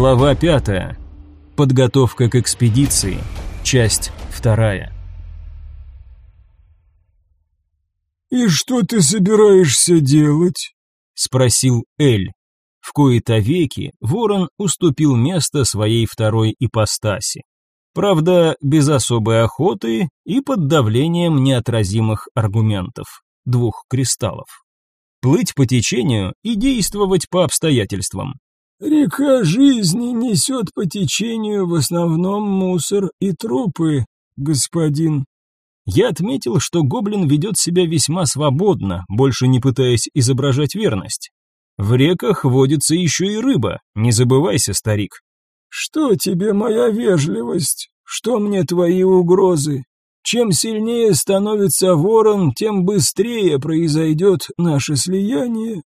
Глава 5. Подготовка к экспедиции. Часть 2. «И что ты собираешься делать?» — спросил Эль. В кои-то веки ворон уступил место своей второй ипостаси. Правда, без особой охоты и под давлением неотразимых аргументов — двух кристаллов. Плыть по течению и действовать по обстоятельствам. Река жизни несет по течению в основном мусор и трупы, господин. Я отметил, что гоблин ведет себя весьма свободно, больше не пытаясь изображать верность. В реках водится еще и рыба, не забывайся, старик. Что тебе моя вежливость? Что мне твои угрозы? Чем сильнее становится ворон, тем быстрее произойдет наше слияние,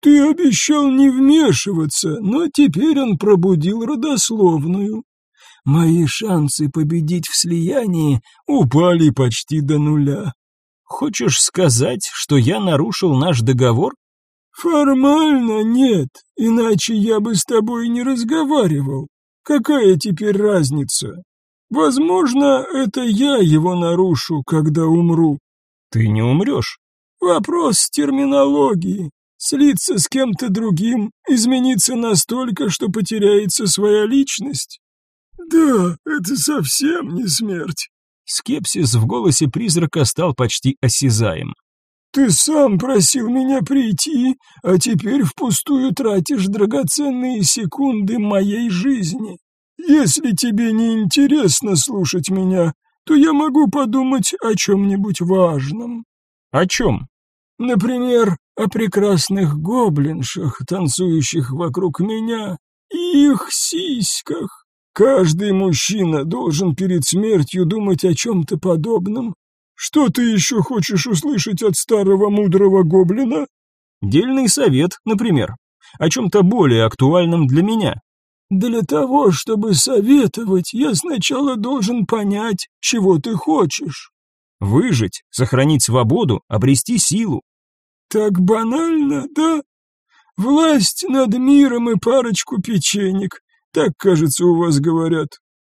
ты обещал не вмешиваться, но теперь он пробудил родословную. Мои шансы победить в слиянии упали почти до нуля. Хочешь сказать, что я нарушил наш договор? Формально нет, иначе я бы с тобой не разговаривал. Какая теперь разница? Возможно, это я его нарушу, когда умру. Ты не умрешь. Вопрос терминологии слиться с кем-то другим, измениться настолько, что потеряется своя личность? Да, это совсем не смерть. Скепсис в голосе призрака стал почти осязаем. «Ты сам просил меня прийти, а теперь впустую тратишь драгоценные секунды моей жизни. Если тебе не интересно слушать меня, то я могу подумать о чем-нибудь важном». «О чем?» Например, о прекрасных гоблиншах, танцующих вокруг меня, и их сиськах. Каждый мужчина должен перед смертью думать о чем-то подобном. Что ты еще хочешь услышать от старого мудрого гоблина? Дельный совет, например, о чем-то более актуальном для меня. Для того, чтобы советовать, я сначала должен понять, чего ты хочешь. Выжить, сохранить свободу, обрести силу, так банально, да? Власть над миром и парочку печенек. Так, кажется, у вас говорят.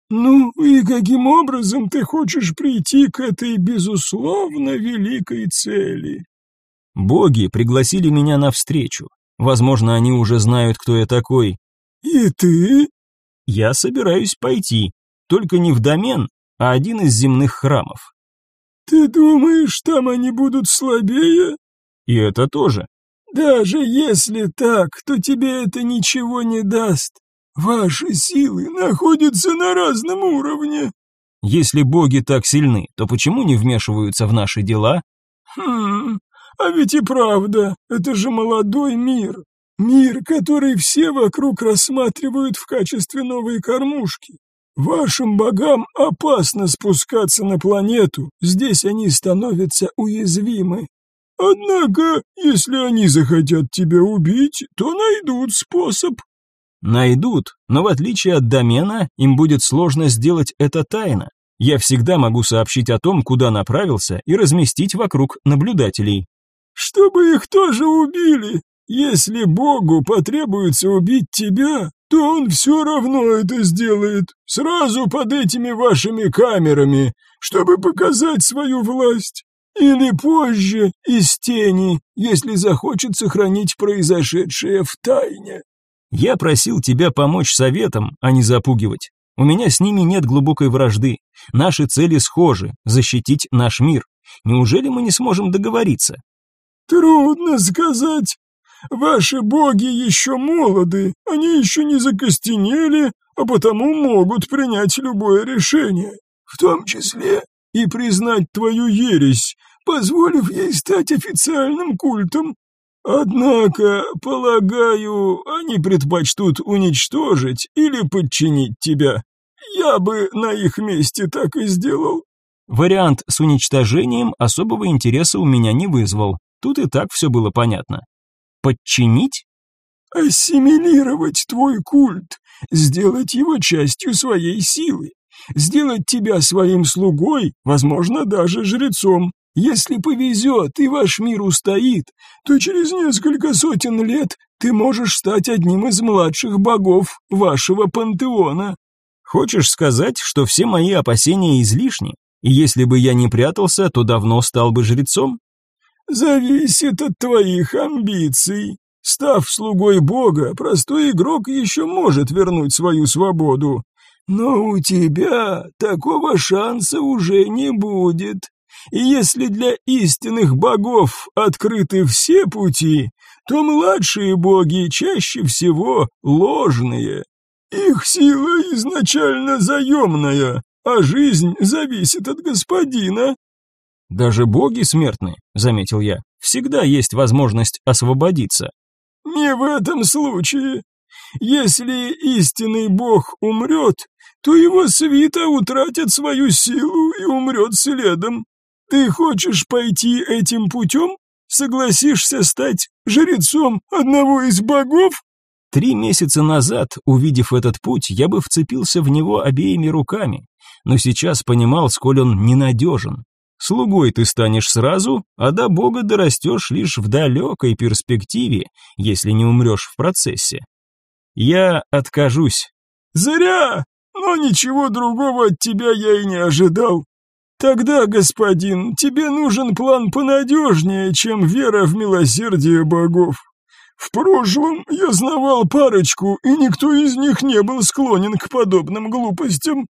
Ну, и каким образом ты хочешь прийти к этой, безусловно, великой цели? Боги пригласили меня на встречу. Возможно, они уже знают, кто я такой. И ты? Я собираюсь пойти, только не в домен, а один из земных храмов. Ты думаешь, там они будут слабее? И это тоже. «Даже если так, то тебе это ничего не даст. Ваши силы находятся на разном уровне». «Если боги так сильны, то почему не вмешиваются в наши дела?» «Хм, а ведь и правда, это же молодой мир. Мир, который все вокруг рассматривают в качестве новой кормушки. Вашим богам опасно спускаться на планету, здесь они становятся уязвимы. Однако, если они захотят тебя убить, то найдут способ». «Найдут, но в отличие от домена, им будет сложно сделать это тайно. Я всегда могу сообщить о том, куда направился, и разместить вокруг наблюдателей». «Чтобы их тоже убили. Если Богу потребуется убить тебя, то он все равно это сделает, сразу под этими вашими камерами, чтобы показать свою власть или позже из тени, если захочет сохранить произошедшее в тайне. Я просил тебя помочь советом, а не запугивать. У меня с ними нет глубокой вражды. Наши цели схожи защитить наш мир. Неужели мы не сможем договориться? Трудно сказать. Ваши боги еще молоды, они еще не закостенели, а потому могут принять любое решение, в том числе и признать твою ересь, позволив ей стать официальным культом. Однако, полагаю, они предпочтут уничтожить или подчинить тебя. Я бы на их месте так и сделал. Вариант с уничтожением особого интереса у меня не вызвал. Тут и так все было понятно. Подчинить? Ассимилировать твой культ, сделать его частью своей силы сделать тебя своим слугой, возможно, даже жрецом. Если повезет и ваш мир устоит, то через несколько сотен лет ты можешь стать одним из младших богов вашего пантеона. Хочешь сказать, что все мои опасения излишни? И если бы я не прятался, то давно стал бы жрецом? Зависит от твоих амбиций. Став слугой бога, простой игрок еще может вернуть свою свободу, но у тебя такого шанса уже не будет. И если для истинных богов открыты все пути, то младшие боги чаще всего ложные. Их сила изначально заемная, а жизнь зависит от господина. Даже боги смертны, заметил я. Всегда есть возможность освободиться. Не в этом случае. Если истинный бог умрет, то его свита утратит свою силу и умрет следом. Ты хочешь пойти этим путем? Согласишься стать жрецом одного из богов? Три месяца назад, увидев этот путь, я бы вцепился в него обеими руками, но сейчас понимал, сколь он ненадежен. Слугой ты станешь сразу, а до бога дорастешь лишь в далекой перспективе, если не умрешь в процессе. Я откажусь. «Зря!» но ничего другого от тебя я и не ожидал. Тогда, господин, тебе нужен план понадежнее, чем вера в милосердие богов. В прошлом я знавал парочку, и никто из них не был склонен к подобным глупостям.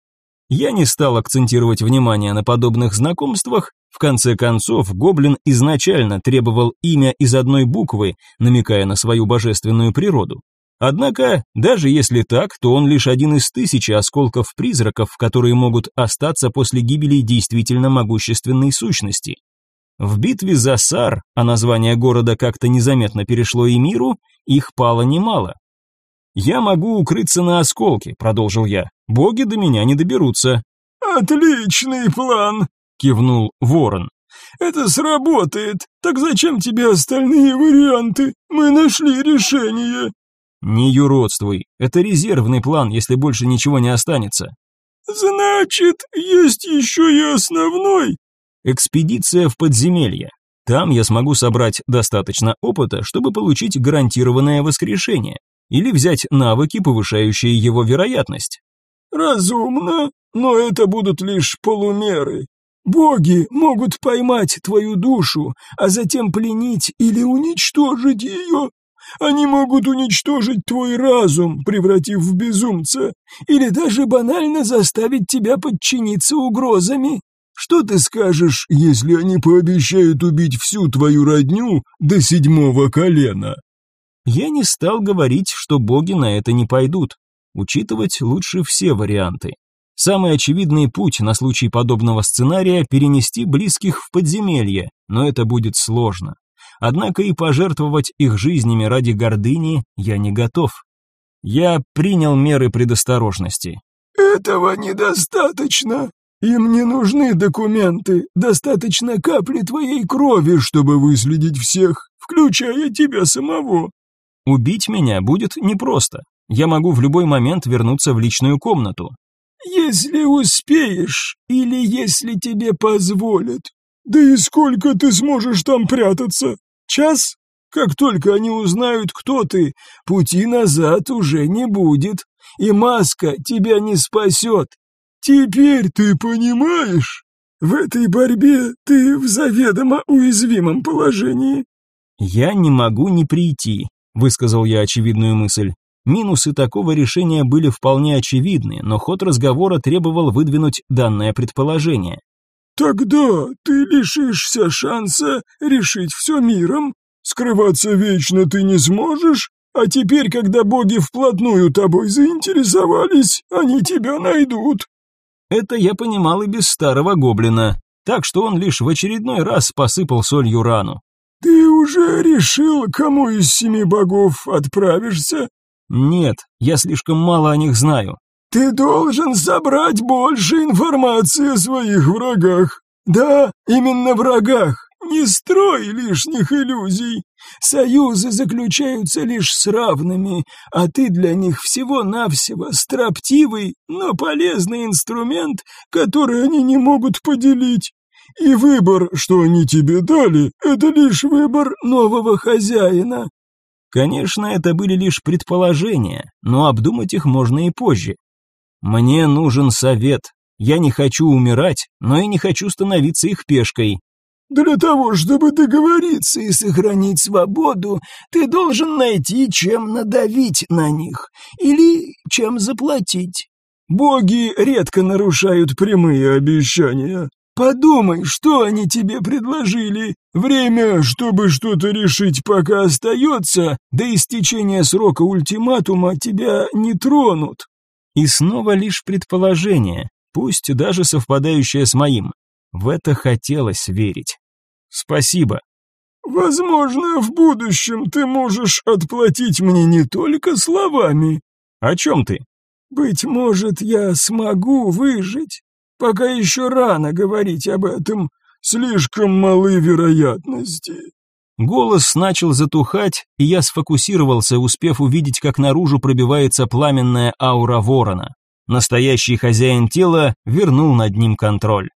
Я не стал акцентировать внимание на подобных знакомствах. В конце концов, гоблин изначально требовал имя из одной буквы, намекая на свою божественную природу. Однако, даже если так, то он лишь один из тысячи осколков призраков, которые могут остаться после гибели действительно могущественной сущности. В битве за Сар, а название города как-то незаметно перешло и миру, их пало немало. «Я могу укрыться на осколке», — продолжил я. «Боги до меня не доберутся». «Отличный план», — кивнул Ворон. «Это сработает. Так зачем тебе остальные варианты? Мы нашли решение». «Не юродствуй. Это резервный план, если больше ничего не останется». «Значит, есть еще и основной?» «Экспедиция в подземелье. Там я смогу собрать достаточно опыта, чтобы получить гарантированное воскрешение или взять навыки, повышающие его вероятность». «Разумно, но это будут лишь полумеры. Боги могут поймать твою душу, а затем пленить или уничтожить ее, они могут уничтожить твой разум, превратив в безумца, или даже банально заставить тебя подчиниться угрозами. Что ты скажешь, если они пообещают убить всю твою родню до седьмого колена? Я не стал говорить, что боги на это не пойдут. Учитывать лучше все варианты. Самый очевидный путь на случай подобного сценария – перенести близких в подземелье, но это будет сложно однако и пожертвовать их жизнями ради гордыни я не готов. Я принял меры предосторожности. «Этого недостаточно. Им не нужны документы. Достаточно капли твоей крови, чтобы выследить всех, включая тебя самого». «Убить меня будет непросто. Я могу в любой момент вернуться в личную комнату, если успеешь или если тебе позволят. Да и сколько ты сможешь там прятаться? Сейчас, как только они узнают, кто ты, пути назад уже не будет, и маска тебя не спасет. Теперь ты понимаешь? В этой борьбе ты в заведомо уязвимом положении. Я не могу не прийти, высказал я очевидную мысль. Минусы такого решения были вполне очевидны, но ход разговора требовал выдвинуть данное предположение. Тогда ты лишишься шанса решить все миром, скрываться вечно ты не сможешь, а теперь, когда боги вплотную тобой заинтересовались, они тебя найдут. Это я понимал и без старого гоблина, так что он лишь в очередной раз посыпал солью рану. Ты уже решил, кому из семи богов отправишься? Нет, я слишком мало о них знаю. Ты должен собрать больше информации о своих врагах. Да, именно врагах. Не строй лишних иллюзий. Союзы заключаются лишь с равными, а ты для них всего-навсего строптивый, но полезный инструмент, который они не могут поделить. И выбор, что они тебе дали, это лишь выбор нового хозяина. Конечно, это были лишь предположения, но обдумать их можно и позже. Мне нужен совет. Я не хочу умирать, но и не хочу становиться их пешкой. Для того, чтобы договориться и сохранить свободу, ты должен найти, чем надавить на них или чем заплатить. Боги редко нарушают прямые обещания. Подумай, что они тебе предложили. Время, чтобы что-то решить, пока остается, до истечения срока ультиматума тебя не тронут. И снова лишь предположение, пусть даже совпадающее с моим. В это хотелось верить. Спасибо. Возможно, в будущем ты можешь отплатить мне не только словами. О чем ты? Быть может, я смогу выжить. Пока еще рано говорить об этом. Слишком малы вероятности. Голос начал затухать, и я сфокусировался, успев увидеть, как наружу пробивается пламенная аура ворона. Настоящий хозяин тела вернул над ним контроль.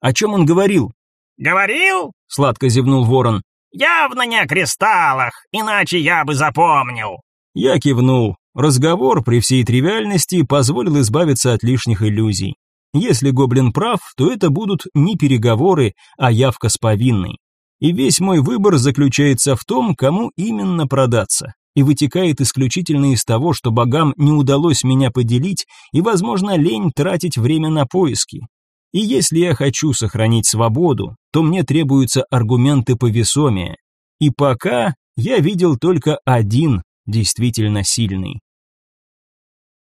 О чем он говорил? «Говорил?» — сладко зевнул ворон. «Явно не о кристаллах, иначе я бы запомнил». Я кивнул. Разговор при всей тривиальности позволил избавиться от лишних иллюзий. Если гоблин прав, то это будут не переговоры, а явка с повинной и весь мой выбор заключается в том, кому именно продаться, и вытекает исключительно из того, что богам не удалось меня поделить, и, возможно, лень тратить время на поиски. И если я хочу сохранить свободу, то мне требуются аргументы повесомее. И пока я видел только один действительно сильный.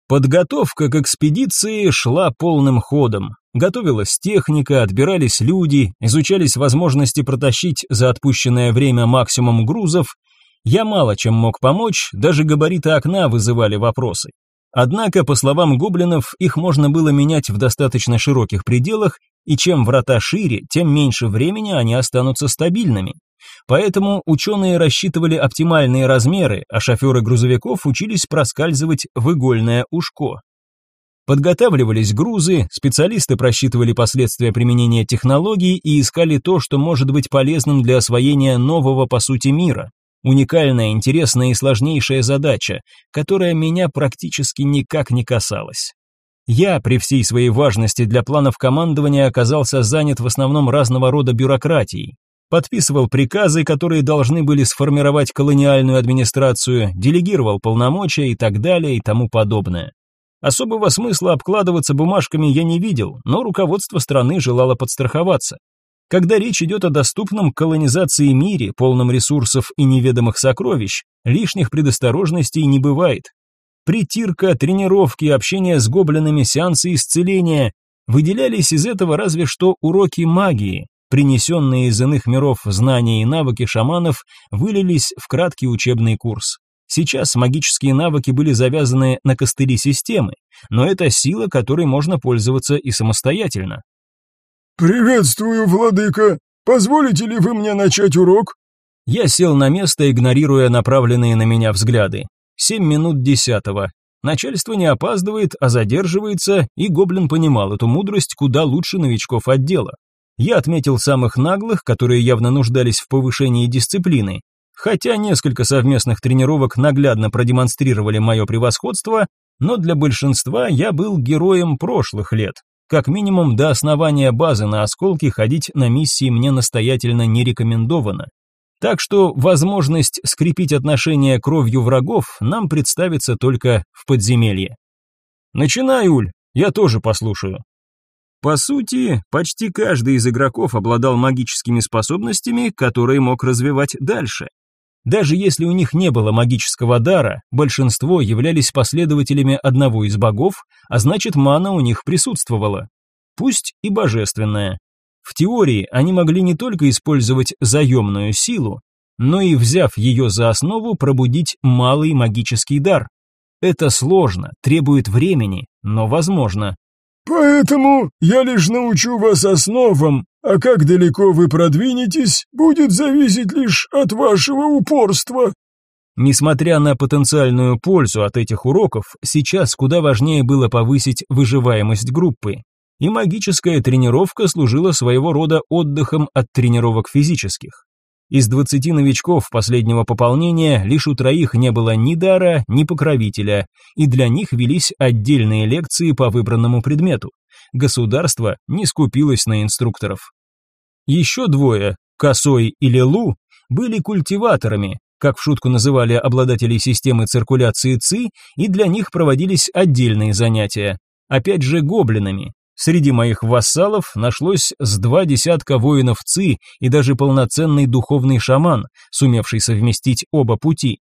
Подготовка к экспедиции шла полным ходом. Готовилась техника, отбирались люди, изучались возможности протащить за отпущенное время максимум грузов. Я мало чем мог помочь, даже габариты окна вызывали вопросы. Однако, по словам гоблинов, их можно было менять в достаточно широких пределах, и чем врата шире, тем меньше времени они останутся стабильными. Поэтому ученые рассчитывали оптимальные размеры, а шоферы грузовиков учились проскальзывать в игольное ушко. Подготавливались грузы, специалисты просчитывали последствия применения технологий и искали то, что может быть полезным для освоения нового по сути мира. Уникальная, интересная и сложнейшая задача, которая меня практически никак не касалась. Я, при всей своей важности для планов командования, оказался занят в основном разного рода бюрократией, подписывал приказы, которые должны были сформировать колониальную администрацию, делегировал полномочия и так далее и тому подобное. Особого смысла обкладываться бумажками я не видел, но руководство страны желало подстраховаться. Когда речь идет о доступном колонизации мире, полном ресурсов и неведомых сокровищ, лишних предосторожностей не бывает. Притирка, тренировки, общение с гоблинами, сеансы исцеления – выделялись из этого разве что уроки магии, Принесенные из иных миров знания и навыки шаманов вылились в краткий учебный курс. Сейчас магические навыки были завязаны на костыли системы, но это сила, которой можно пользоваться и самостоятельно. «Приветствую, владыка! Позволите ли вы мне начать урок?» Я сел на место, игнорируя направленные на меня взгляды. Семь минут десятого. Начальство не опаздывает, а задерживается, и гоблин понимал эту мудрость куда лучше новичков отдела. Я отметил самых наглых, которые явно нуждались в повышении дисциплины. Хотя несколько совместных тренировок наглядно продемонстрировали мое превосходство, но для большинства я был героем прошлых лет. Как минимум до основания базы на осколке ходить на миссии мне настоятельно не рекомендовано. Так что возможность скрепить отношения кровью врагов нам представится только в подземелье. «Начинай, Уль, я тоже послушаю», по сути, почти каждый из игроков обладал магическими способностями, которые мог развивать дальше. Даже если у них не было магического дара, большинство являлись последователями одного из богов, а значит мана у них присутствовала. Пусть и божественная. В теории они могли не только использовать заемную силу, но и, взяв ее за основу, пробудить малый магический дар. Это сложно, требует времени, но возможно. Поэтому я лишь научу вас основам, а как далеко вы продвинетесь, будет зависеть лишь от вашего упорства. Несмотря на потенциальную пользу от этих уроков, сейчас куда важнее было повысить выживаемость группы. И магическая тренировка служила своего рода отдыхом от тренировок физических. Из 20 новичков последнего пополнения лишь у троих не было ни дара, ни покровителя, и для них велись отдельные лекции по выбранному предмету. Государство не скупилось на инструкторов. Еще двое, Косой и Лилу, были культиваторами, как в шутку называли обладателей системы циркуляции ЦИ, и для них проводились отдельные занятия. Опять же гоблинами, Среди моих вассалов нашлось с два десятка воинов Ци и даже полноценный духовный шаман, сумевший совместить оба пути.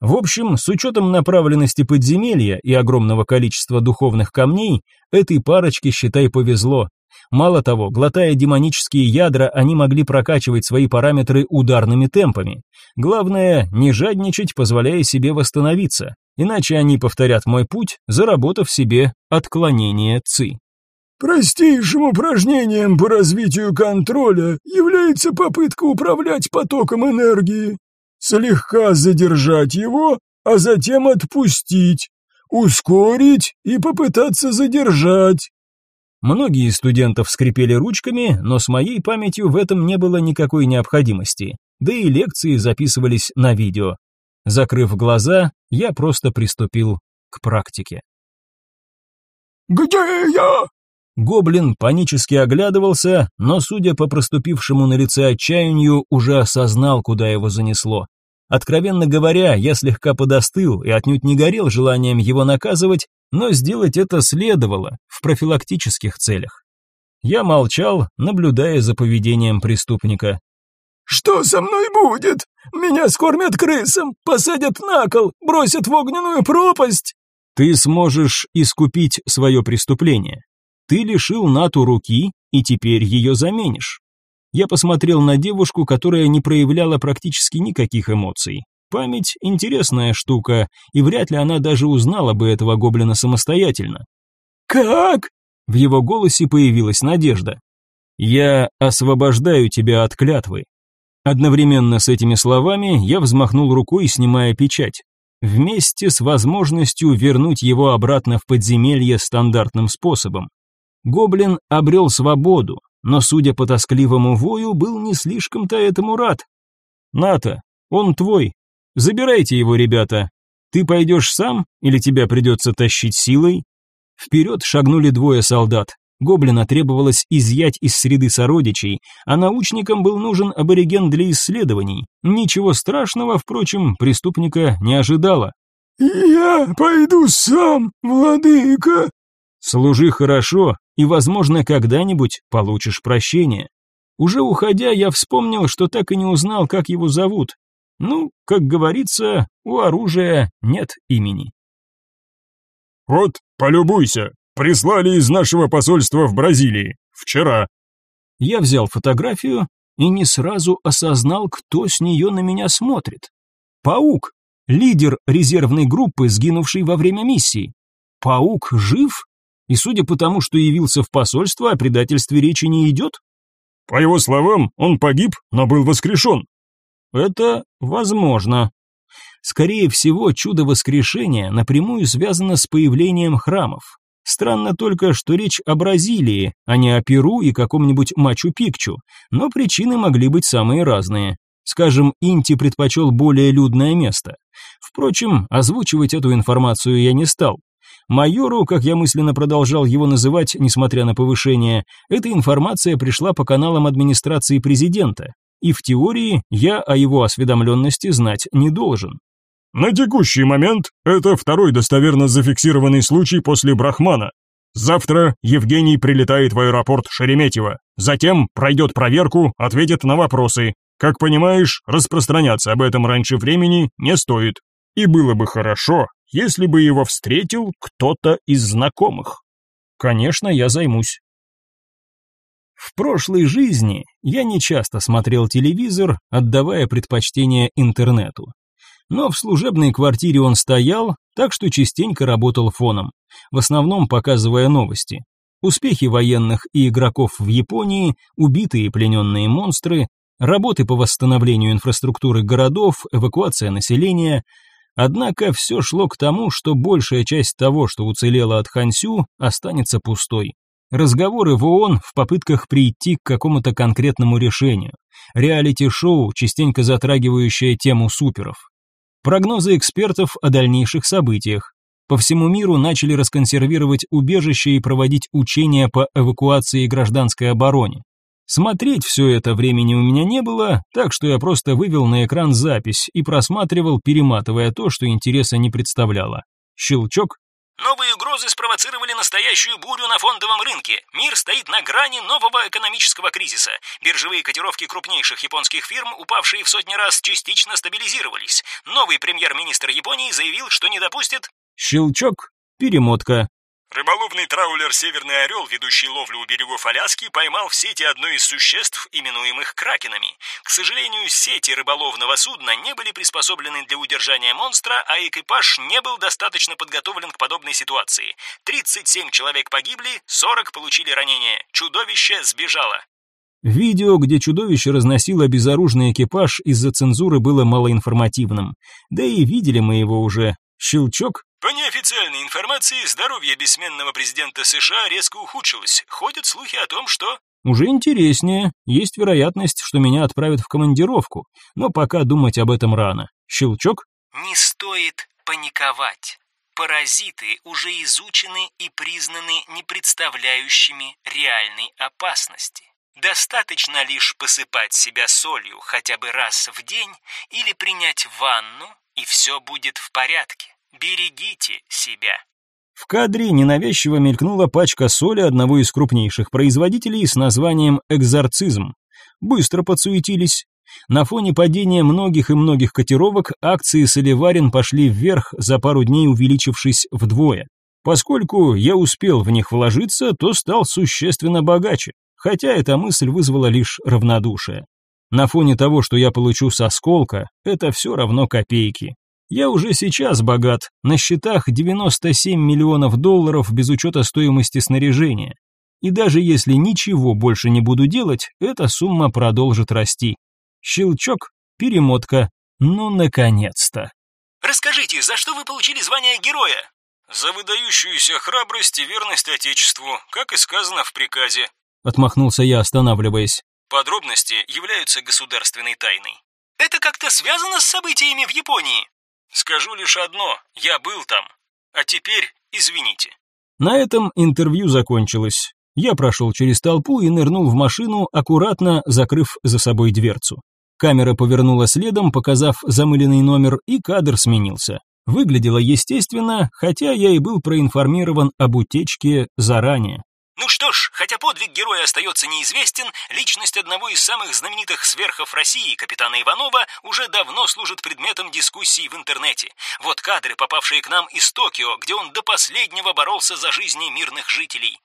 В общем, с учетом направленности подземелья и огромного количества духовных камней, этой парочке, считай, повезло. Мало того, глотая демонические ядра, они могли прокачивать свои параметры ударными темпами. Главное, не жадничать, позволяя себе восстановиться, иначе они повторят мой путь, заработав себе отклонение ЦИ. Простейшим упражнением по развитию контроля является попытка управлять потоком энергии, слегка задержать его, а затем отпустить, ускорить и попытаться задержать. Многие студентов скрипели ручками, но с моей памятью в этом не было никакой необходимости, да и лекции записывались на видео. Закрыв глаза, я просто приступил к практике. «Где я?» Гоблин панически оглядывался, но, судя по проступившему на лице отчаянию, уже осознал, куда его занесло. Откровенно говоря, я слегка подостыл и отнюдь не горел желанием его наказывать, но сделать это следовало в профилактических целях. Я молчал, наблюдая за поведением преступника. «Что со мной будет? Меня скормят крысам, посадят на кол, бросят в огненную пропасть!» «Ты сможешь искупить свое преступление. Ты лишил Нату руки и теперь ее заменишь. Я посмотрел на девушку, которая не проявляла практически никаких эмоций. Память – интересная штука, и вряд ли она даже узнала бы этого гоблина самостоятельно. «Как?» – в его голосе появилась надежда. «Я освобождаю тебя от клятвы». Одновременно с этими словами я взмахнул рукой, снимая печать, вместе с возможностью вернуть его обратно в подземелье стандартным способом. Гоблин обрел свободу, но, судя по тоскливому вою, был не слишком-то этому рад. «Ната, он твой. Забирайте его, ребята. Ты пойдешь сам или тебя придется тащить силой?» Вперед шагнули двое солдат. Гоблина требовалось изъять из среды сородичей, а научникам был нужен абориген для исследований. Ничего страшного, впрочем, преступника не ожидало. «Я пойду сам, владыка!» Служи хорошо, и, возможно, когда-нибудь получишь прощение. Уже уходя, я вспомнил, что так и не узнал, как его зовут. Ну, как говорится, у оружия нет имени. «Вот, полюбуйся, прислали из нашего посольства в Бразилии. Вчера». Я взял фотографию и не сразу осознал, кто с нее на меня смотрит. «Паук, лидер резервной группы, сгинувший во время миссии. Паук жив?» И судя по тому, что явился в посольство, о предательстве речи не идет. По его словам, он погиб, но был воскрешен. Это возможно. Скорее всего, чудо воскрешения напрямую связано с появлением храмов. Странно только, что речь о Бразилии, а не о Перу и каком-нибудь Мачу-Пикчу, но причины могли быть самые разные. Скажем, Инти предпочел более людное место. Впрочем, озвучивать эту информацию я не стал. Майору, как я мысленно продолжал его называть, несмотря на повышение, эта информация пришла по каналам администрации президента, и в теории я о его осведомленности знать не должен. На текущий момент это второй достоверно зафиксированный случай после Брахмана. Завтра Евгений прилетает в аэропорт Шереметьево, затем пройдет проверку, ответит на вопросы. Как понимаешь, распространяться об этом раньше времени не стоит. И было бы хорошо, если бы его встретил кто-то из знакомых. Конечно, я займусь. В прошлой жизни я не часто смотрел телевизор, отдавая предпочтение интернету. Но в служебной квартире он стоял, так что частенько работал фоном, в основном показывая новости. Успехи военных и игроков в Японии, убитые и плененные монстры, работы по восстановлению инфраструктуры городов, эвакуация населения, Однако все шло к тому, что большая часть того, что уцелело от Хансю, останется пустой. Разговоры в ООН в попытках прийти к какому-то конкретному решению. Реалити-шоу, частенько затрагивающее тему суперов. Прогнозы экспертов о дальнейших событиях. По всему миру начали расконсервировать убежище и проводить учения по эвакуации и гражданской обороне. Смотреть все это времени у меня не было, так что я просто вывел на экран запись и просматривал, перематывая то, что интереса не представляло. Щелчок. Новые угрозы спровоцировали настоящую бурю на фондовом рынке. Мир стоит на грани нового экономического кризиса. Биржевые котировки крупнейших японских фирм, упавшие в сотни раз, частично стабилизировались. Новый премьер-министр Японии заявил, что не допустит... Щелчок. Перемотка. Рыболовный траулер «Северный орел», ведущий ловлю у берегов Аляски, поймал в сети одно из существ, именуемых кракенами. К сожалению, сети рыболовного судна не были приспособлены для удержания монстра, а экипаж не был достаточно подготовлен к подобной ситуации. 37 человек погибли, 40 получили ранения. Чудовище сбежало. Видео, где чудовище разносило безоружный экипаж, из-за цензуры было малоинформативным. Да и видели мы его уже. Щелчок, по неофициальной информации, здоровье бессменного президента США резко ухудшилось. Ходят слухи о том, что... Уже интереснее. Есть вероятность, что меня отправят в командировку. Но пока думать об этом рано. Щелчок? Не стоит паниковать. Паразиты уже изучены и признаны не представляющими реальной опасности. Достаточно лишь посыпать себя солью хотя бы раз в день или принять ванну, и все будет в порядке. Берегите себя. В кадре ненавязчиво мелькнула пачка соли одного из крупнейших производителей с названием «Экзорцизм». Быстро подсуетились. На фоне падения многих и многих котировок акции Соливарин пошли вверх, за пару дней увеличившись вдвое. Поскольку я успел в них вложиться, то стал существенно богаче, хотя эта мысль вызвала лишь равнодушие. На фоне того, что я получу со сколка, это все равно копейки. Я уже сейчас богат, на счетах 97 миллионов долларов без учета стоимости снаряжения. И даже если ничего больше не буду делать, эта сумма продолжит расти. Щелчок, перемотка, ну наконец-то. Расскажите, за что вы получили звание героя? За выдающуюся храбрость и верность Отечеству, как и сказано в приказе. Отмахнулся я, останавливаясь. Подробности являются государственной тайной. Это как-то связано с событиями в Японии? Скажу лишь одно, я был там. А теперь извините». На этом интервью закончилось. Я прошел через толпу и нырнул в машину, аккуратно закрыв за собой дверцу. Камера повернула следом, показав замыленный номер, и кадр сменился. Выглядело естественно, хотя я и был проинформирован об утечке заранее. «Ну что ж, Хотя подвиг героя остается неизвестен, личность одного из самых знаменитых сверхов России, капитана Иванова, уже давно служит предметом дискуссий в интернете. Вот кадры, попавшие к нам из Токио, где он до последнего боролся за жизни мирных жителей.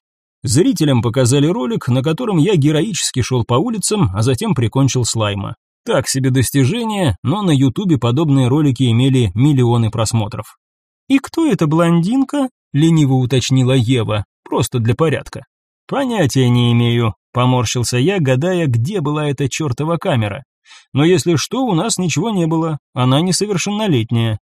Зрителям показали ролик, на котором я героически шел по улицам, а затем прикончил слайма. Так себе достижение, но на Ютубе подобные ролики имели миллионы просмотров. «И кто эта блондинка?» – лениво уточнила Ева, просто для порядка. «Понятия не имею», — поморщился я, гадая, где была эта чертова камера. «Но если что, у нас ничего не было. Она несовершеннолетняя».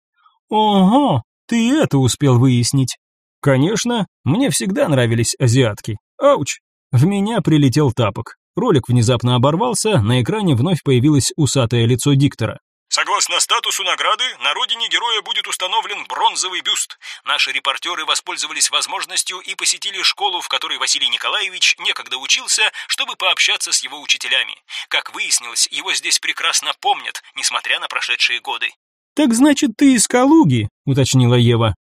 «Ого, ты это успел выяснить?» «Конечно, мне всегда нравились азиатки. Ауч!» В меня прилетел тапок. Ролик внезапно оборвался, на экране вновь появилось усатое лицо диктора. Согласно статусу награды, на родине героя будет установлен бронзовый бюст. Наши репортеры воспользовались возможностью и посетили школу, в которой Василий Николаевич некогда учился, чтобы пообщаться с его учителями. Как выяснилось, его здесь прекрасно помнят, несмотря на прошедшие годы. «Так значит, ты из Калуги?» – уточнила Ева.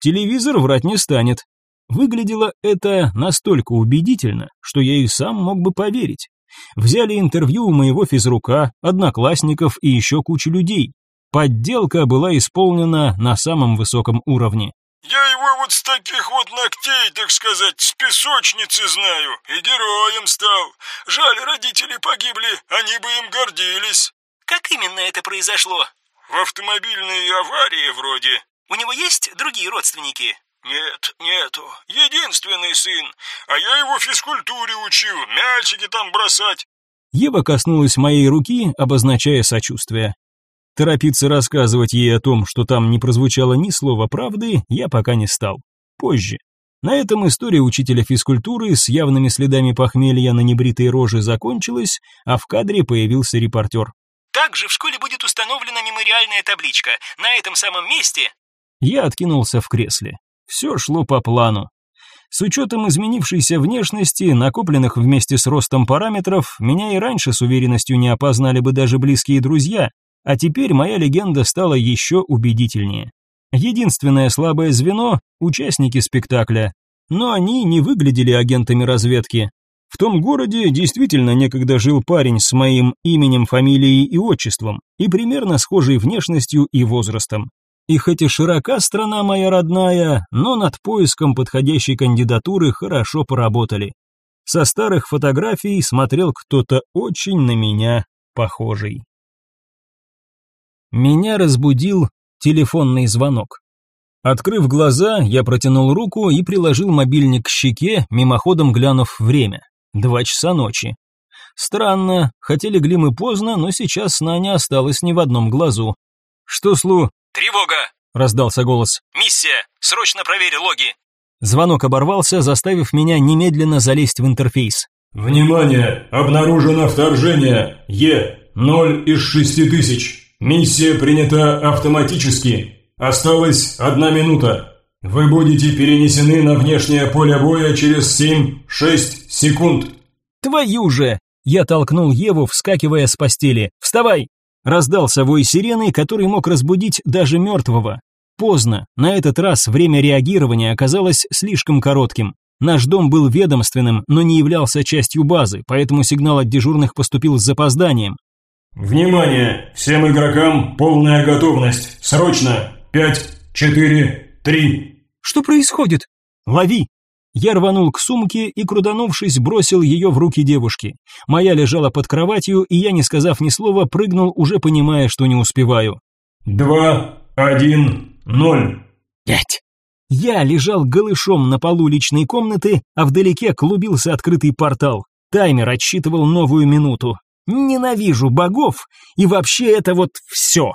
«Телевизор врать не станет». Выглядело это настолько убедительно, что я и сам мог бы поверить. Взяли интервью у моего физрука, одноклассников и еще кучи людей. Подделка была исполнена на самом высоком уровне. «Я его вот с таких вот ногтей, так сказать, с песочницы знаю, и героем стал. Жаль, родители погибли, они бы им гордились». «Как именно это произошло?» «В автомобильной аварии вроде». «У него есть другие родственники?» «Нет, нету. Единственный сын. А я его физкультуре учил, мячики там бросать». Ева коснулась моей руки, обозначая сочувствие. Торопиться рассказывать ей о том, что там не прозвучало ни слова правды, я пока не стал. Позже. На этом история учителя физкультуры с явными следами похмелья на небритой роже закончилась, а в кадре появился репортер. «Также в школе будет установлена мемориальная табличка. На этом самом месте...» Я откинулся в кресле. Все шло по плану. С учетом изменившейся внешности, накопленных вместе с ростом параметров, меня и раньше с уверенностью не опознали бы даже близкие друзья, а теперь моя легенда стала еще убедительнее. Единственное слабое звено – участники спектакля, но они не выглядели агентами разведки. В том городе действительно некогда жил парень с моим именем, фамилией и отчеством, и примерно схожей внешностью и возрастом. И хоть и широка страна моя родная, но над поиском подходящей кандидатуры хорошо поработали. Со старых фотографий смотрел кто-то очень на меня похожий. Меня разбудил телефонный звонок. Открыв глаза, я протянул руку и приложил мобильник к щеке, мимоходом глянув время. Два часа ночи. Странно, хотели легли мы поздно, но сейчас сна не осталось ни в одном глазу. «Что, Слу?» «Тревога!» — раздался голос. «Миссия! Срочно проверь логи!» Звонок оборвался, заставив меня немедленно залезть в интерфейс. «Внимание! Обнаружено вторжение! Е! 0 из 6000! Миссия принята автоматически! Осталась одна минута! Вы будете перенесены на внешнее поле боя через 7-6 секунд!» «Твою же!» Я толкнул Еву, вскакивая с постели. «Вставай!» Раздался вой сирены, который мог разбудить даже мертвого. Поздно, на этот раз время реагирования оказалось слишком коротким. Наш дом был ведомственным, но не являлся частью базы, поэтому сигнал от дежурных поступил с запозданием. «Внимание! Всем игрокам полная готовность! Срочно! Пять, четыре, три!» «Что происходит?» «Лови!» Я рванул к сумке и, крутанувшись, бросил ее в руки девушки. Моя лежала под кроватью, и я, не сказав ни слова, прыгнул, уже понимая, что не успеваю. «Два, один, ноль». «Пять». Я лежал голышом на полу личной комнаты, а вдалеке клубился открытый портал. Таймер отсчитывал новую минуту. Ненавижу богов и вообще это вот все.